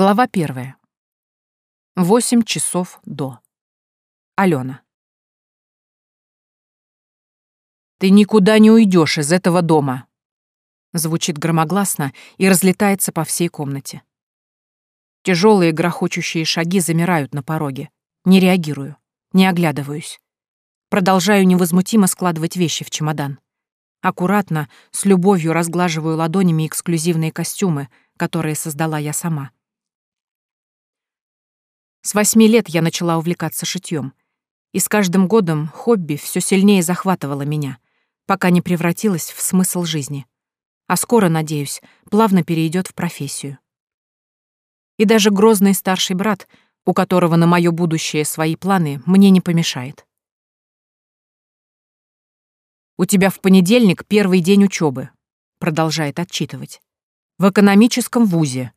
Глава первая. Восемь часов до. Алена. «Ты никуда не уйдешь из этого дома!» Звучит громогласно и разлетается по всей комнате. Тяжелые грохочущие шаги замирают на пороге. Не реагирую, не оглядываюсь. Продолжаю невозмутимо складывать вещи в чемодан. Аккуратно, с любовью разглаживаю ладонями эксклюзивные костюмы, которые создала я сама. С восьми лет я начала увлекаться шитьем, и с каждым годом хобби все сильнее захватывало меня, пока не превратилось в смысл жизни. А скоро, надеюсь, плавно перейдет в профессию. И даже грозный старший брат, у которого на мое будущее свои планы, мне не помешает. «У тебя в понедельник первый день учебы, продолжает отчитывать. «В экономическом вузе.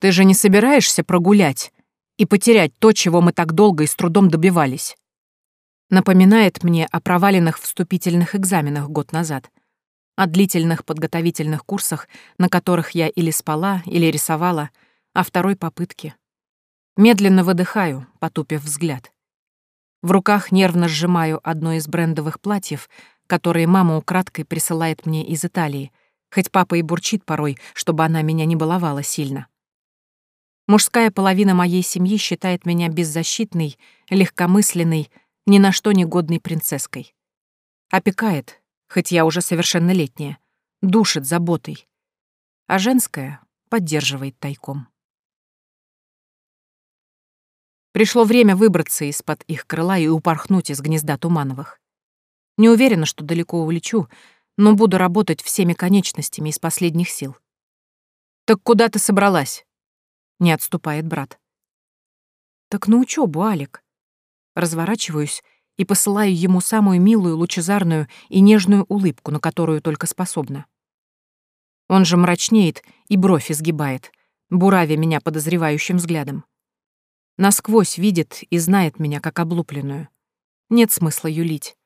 Ты же не собираешься прогулять, и потерять то, чего мы так долго и с трудом добивались. Напоминает мне о проваленных вступительных экзаменах год назад, о длительных подготовительных курсах, на которых я или спала, или рисовала, о второй попытке. Медленно выдыхаю, потупив взгляд. В руках нервно сжимаю одно из брендовых платьев, которые мама украдкой присылает мне из Италии, хоть папа и бурчит порой, чтобы она меня не баловала сильно. Мужская половина моей семьи считает меня беззащитной, легкомысленной, ни на что не годной принцесской. Опекает, хоть я уже совершеннолетняя, душит заботой. А женская поддерживает тайком. Пришло время выбраться из-под их крыла и упорхнуть из гнезда Тумановых. Не уверена, что далеко улечу, но буду работать всеми конечностями из последних сил. «Так куда ты собралась?» Не отступает брат. Так на учебу, Алик. Разворачиваюсь и посылаю ему самую милую, лучезарную и нежную улыбку, на которую только способна. Он же мрачнеет и бровь изгибает, буравя меня подозревающим взглядом. Насквозь видит и знает меня как облупленную. Нет смысла юлить.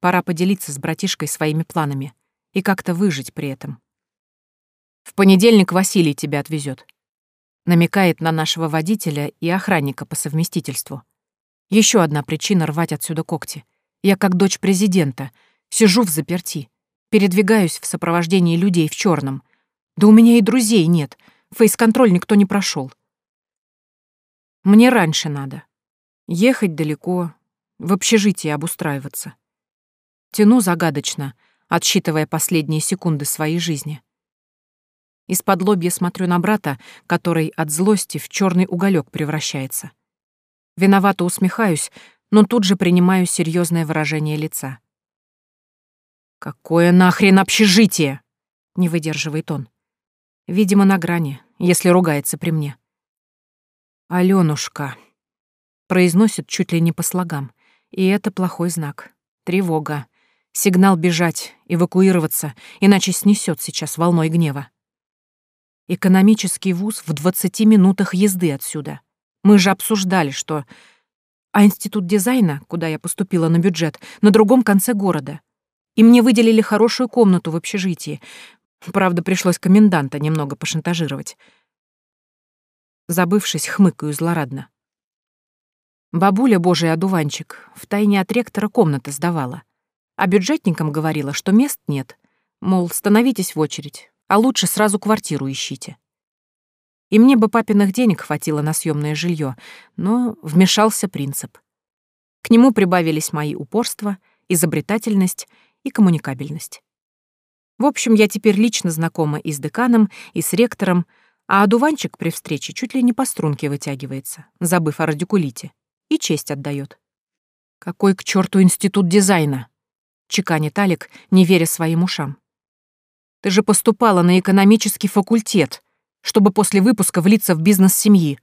Пора поделиться с братишкой своими планами и как-то выжить при этом. В понедельник Василий тебя отвезет. Намекает на нашего водителя и охранника по совместительству. Еще одна причина рвать отсюда когти. Я как дочь президента, сижу в заперти, передвигаюсь в сопровождении людей в черном. Да у меня и друзей нет, фейс-контроль никто не прошел. Мне раньше надо. Ехать далеко, в общежитии обустраиваться. Тяну загадочно, отсчитывая последние секунды своей жизни. Из-под лобья смотрю на брата, который от злости в черный уголек превращается. Виновато усмехаюсь, но тут же принимаю серьезное выражение лица. «Какое нахрен общежитие?» — не выдерживает он. Видимо, на грани, если ругается при мне. «Алёнушка», — произносит чуть ли не по слогам, и это плохой знак. Тревога. Сигнал бежать, эвакуироваться, иначе снесет сейчас волной гнева. Экономический вуз в 20 минутах езды отсюда. Мы же обсуждали, что... А институт дизайна, куда я поступила на бюджет, на другом конце города. И мне выделили хорошую комнату в общежитии. Правда, пришлось коменданта немного пошантажировать. Забывшись, хмыкаю злорадно. Бабуля, божий одуванчик, втайне от ректора комнаты сдавала. А бюджетникам говорила, что мест нет. Мол, становитесь в очередь, а лучше сразу квартиру ищите. И мне бы папиных денег хватило на съемное жилье, но вмешался принцип. К нему прибавились мои упорство, изобретательность и коммуникабельность. В общем, я теперь лично знакома и с деканом, и с ректором, а одуванчик при встрече чуть ли не по струнке вытягивается, забыв о радикулите, и честь отдает. «Какой к черту институт дизайна?» — чеканит Алик, не веря своим ушам. Ты же поступала на экономический факультет, чтобы после выпуска влиться в бизнес семьи.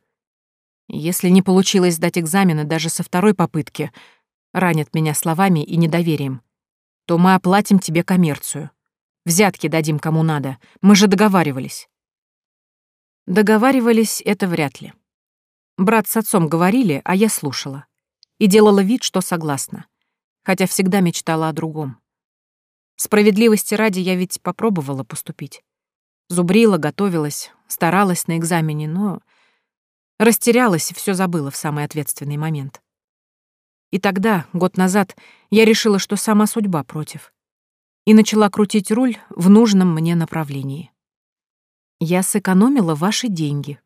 Если не получилось сдать экзамены даже со второй попытки, ранят меня словами и недоверием, то мы оплатим тебе коммерцию. Взятки дадим кому надо. Мы же договаривались. Договаривались это вряд ли. Брат с отцом говорили, а я слушала. И делала вид, что согласна. Хотя всегда мечтала о другом. Справедливости ради я ведь попробовала поступить. Зубрила, готовилась, старалась на экзамене, но Растерялась и все забыла в самый ответственный момент. И тогда, год назад, я решила, что сама судьба против. И начала крутить руль в нужном мне направлении. Я сэкономила ваши деньги.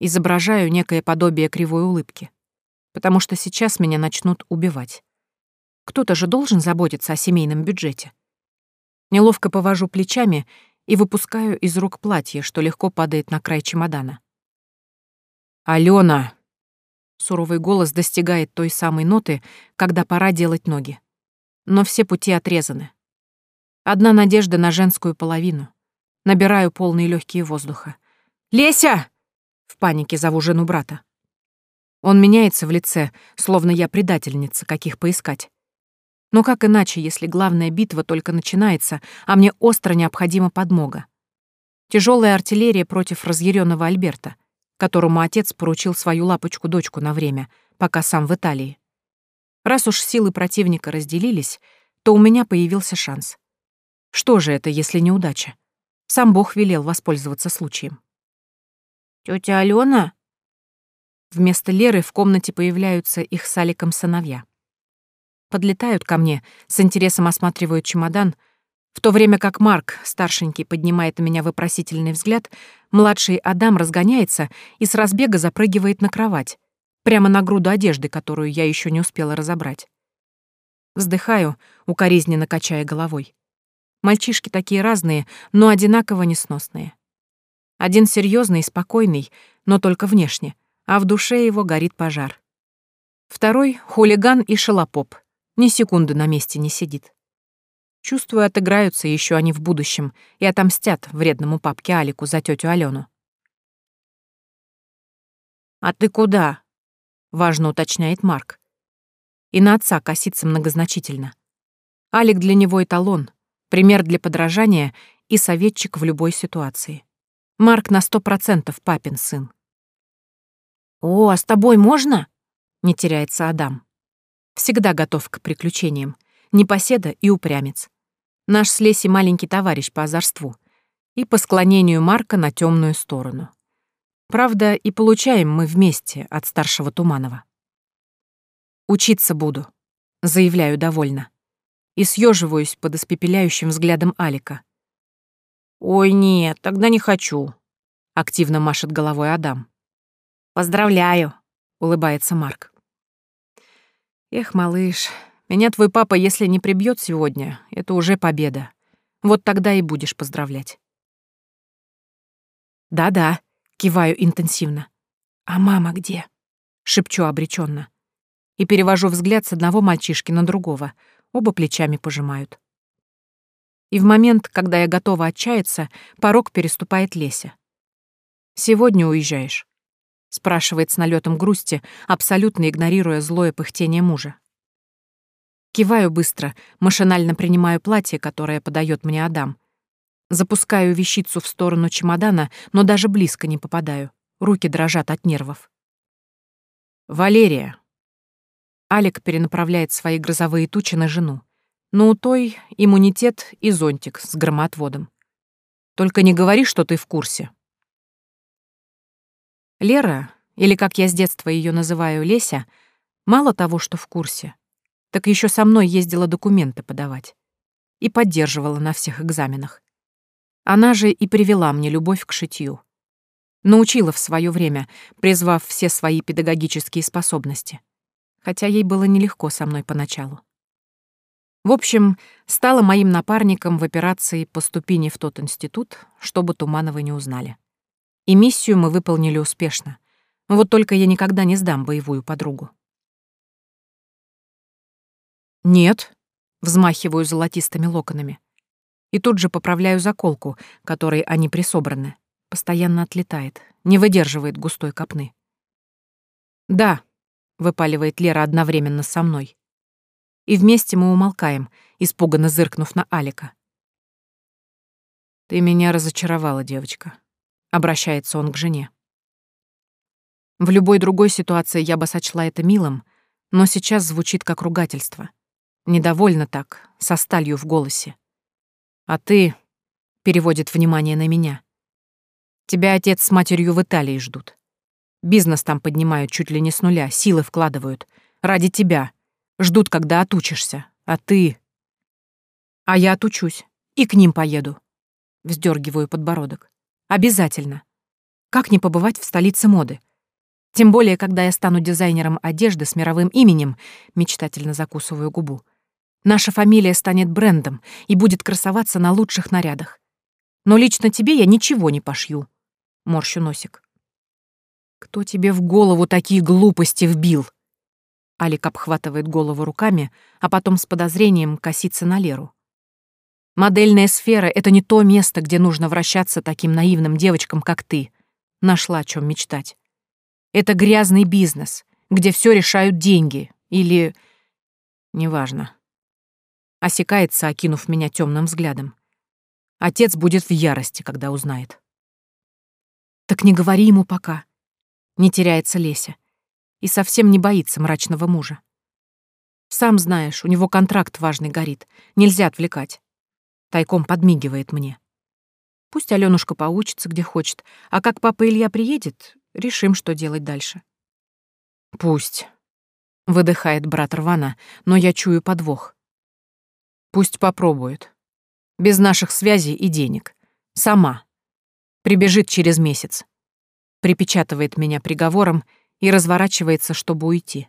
Изображаю некое подобие кривой улыбки. Потому что сейчас меня начнут убивать. Кто-то же должен заботиться о семейном бюджете. Неловко повожу плечами и выпускаю из рук платье, что легко падает на край чемодана. «Алена!» Суровый голос достигает той самой ноты, когда пора делать ноги. Но все пути отрезаны. Одна надежда на женскую половину. Набираю полные легкие воздуха. «Леся!» В панике зову жену брата. Он меняется в лице, словно я предательница, каких поискать. Но как иначе, если главная битва только начинается, а мне остро необходима подмога? Тяжелая артиллерия против разъяренного Альберта которому отец поручил свою лапочку-дочку на время, пока сам в Италии. Раз уж силы противника разделились, то у меня появился шанс. Что же это, если неудача? Сам Бог велел воспользоваться случаем. Тетя Алена? Вместо Леры в комнате появляются их с Аликом сыновья. Подлетают ко мне, с интересом осматривают чемодан — в то время как Марк, старшенький, поднимает на меня вопросительный взгляд, младший Адам разгоняется и с разбега запрыгивает на кровать, прямо на груду одежды, которую я еще не успела разобрать. Вздыхаю, укоризненно качая головой. Мальчишки такие разные, но одинаково несносные. Один серьезный и спокойный, но только внешне, а в душе его горит пожар. Второй — хулиган и шалопоп, ни секунды на месте не сидит. Чувствую, отыграются еще они в будущем и отомстят вредному папке Алику за тетю Алену. «А ты куда?» — важно уточняет Марк. И на отца косится многозначительно. Алик для него эталон, пример для подражания и советчик в любой ситуации. Марк на сто процентов папин сын. «О, а с тобой можно?» — не теряется Адам. Всегда готов к приключениям, непоседа и упрямец. Наш с Лесей маленький товарищ по озорству. И по склонению Марка на темную сторону. Правда, и получаем мы вместе от старшего Туманова. «Учиться буду», — заявляю довольно. И съеживаюсь под испепеляющим взглядом Алика. «Ой, нет, тогда не хочу», — активно машет головой Адам. «Поздравляю», — улыбается Марк. «Эх, малыш, меня твой папа, если не прибьет сегодня, это уже победа. Вот тогда и будешь поздравлять. Да-да, киваю интенсивно. А мама где? Шепчу обреченно. И перевожу взгляд с одного мальчишки на другого. Оба плечами пожимают. И в момент, когда я готова отчаяться, порог переступает Леся. «Сегодня уезжаешь?» — спрашивает с налетом грусти, абсолютно игнорируя злое пыхтение мужа. Киваю быстро, машинально принимаю платье, которое подает мне Адам. Запускаю вещицу в сторону чемодана, но даже близко не попадаю. Руки дрожат от нервов. «Валерия». Алик перенаправляет свои грозовые тучи на жену. Но у той иммунитет и зонтик с громоотводом. Только не говори, что ты в курсе. Лера, или как я с детства ее называю, Леся, мало того, что в курсе, так еще со мной ездила документы подавать. И поддерживала на всех экзаменах. Она же и привела мне любовь к шитью. Научила в свое время, призвав все свои педагогические способности. Хотя ей было нелегко со мной поначалу. В общем, стала моим напарником в операции по ступени в тот институт, чтобы Тумановы не узнали. И миссию мы выполнили успешно. Вот только я никогда не сдам боевую подругу. «Нет», — взмахиваю золотистыми локонами. И тут же поправляю заколку, которой они присобраны. Постоянно отлетает, не выдерживает густой копны. «Да», — выпаливает Лера одновременно со мной. И вместе мы умолкаем, испуганно зыркнув на Алика. «Ты меня разочаровала, девочка», — обращается он к жене. В любой другой ситуации я бы сочла это милым, но сейчас звучит как ругательство — Недовольно так, со сталью в голосе. «А ты...» — переводит внимание на меня. «Тебя отец с матерью в Италии ждут. Бизнес там поднимают чуть ли не с нуля, силы вкладывают. Ради тебя. Ждут, когда отучишься. А ты... А я отучусь. И к ним поеду. Вздергиваю подбородок. Обязательно. Как не побывать в столице моды? Тем более, когда я стану дизайнером одежды с мировым именем, мечтательно закусываю губу. Наша фамилия станет брендом и будет красоваться на лучших нарядах. Но лично тебе я ничего не пошью. Морщу носик. Кто тебе в голову такие глупости вбил? Алик обхватывает голову руками, а потом с подозрением косится на Леру. Модельная сфера — это не то место, где нужно вращаться таким наивным девочкам, как ты. Нашла о чем мечтать. Это грязный бизнес, где все решают деньги. Или... Неважно. Осекается, окинув меня темным взглядом. Отец будет в ярости, когда узнает. Так не говори ему пока. Не теряется Леся. И совсем не боится мрачного мужа. Сам знаешь, у него контракт важный горит. Нельзя отвлекать. Тайком подмигивает мне. Пусть Алёнушка поучится, где хочет, а как папа Илья приедет, Решим, что делать дальше. Пусть. Выдыхает брат Рвана, но я чую подвох. Пусть попробует. Без наших связей и денег. Сама. Прибежит через месяц. Припечатывает меня приговором и разворачивается, чтобы уйти.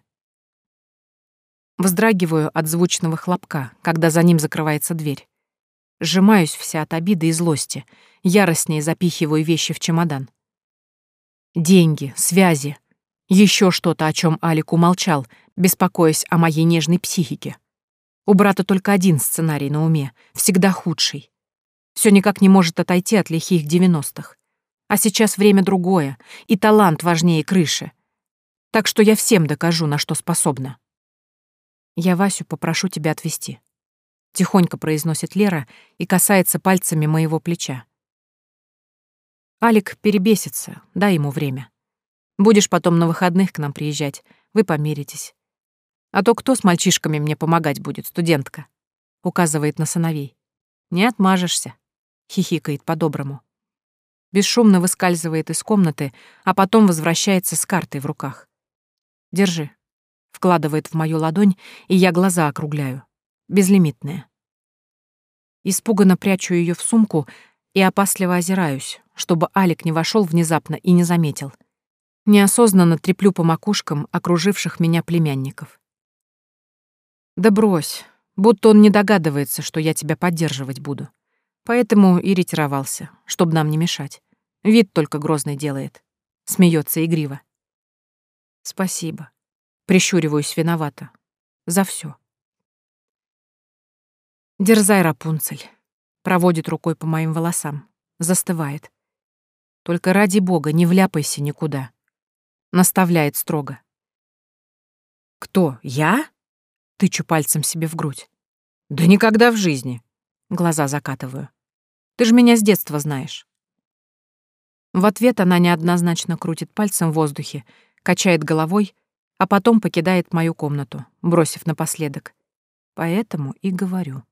Вздрагиваю от звучного хлопка, когда за ним закрывается дверь. Сжимаюсь вся от обиды и злости, яростнее запихиваю вещи в чемодан. Деньги, связи. Еще что-то, о чем Алик умолчал, беспокоясь о моей нежной психике. У брата только один сценарий на уме, всегда худший. Все никак не может отойти от лихих девяностых. А сейчас время другое, и талант важнее крыши. Так что я всем докажу, на что способна. Я Васю попрошу тебя отвезти. Тихонько произносит Лера и касается пальцами моего плеча. Алик перебесится, дай ему время. Будешь потом на выходных к нам приезжать, вы помиритесь. А то кто с мальчишками мне помогать будет, студентка?» Указывает на сыновей. «Не отмажешься», — хихикает по-доброму. Бесшумно выскальзывает из комнаты, а потом возвращается с картой в руках. «Держи», — вкладывает в мою ладонь, и я глаза округляю. Безлимитная. Испуганно прячу ее в сумку и опасливо озираюсь, чтобы Алик не вошел внезапно и не заметил. Неосознанно треплю по макушкам окруживших меня племянников. «Да брось, будто он не догадывается, что я тебя поддерживать буду. Поэтому и ретировался, чтобы нам не мешать. Вид только грозный делает. Смеется игриво. Спасибо. Прищуриваюсь виновата. За все. Дерзай, Рапунцель. Проводит рукой по моим волосам. Застывает. Только ради бога не вляпайся никуда. Наставляет строго. Кто, я? Тычу пальцем себе в грудь. Да никогда в жизни. Глаза закатываю. Ты же меня с детства знаешь. В ответ она неоднозначно крутит пальцем в воздухе, качает головой, а потом покидает мою комнату, бросив напоследок. Поэтому и говорю.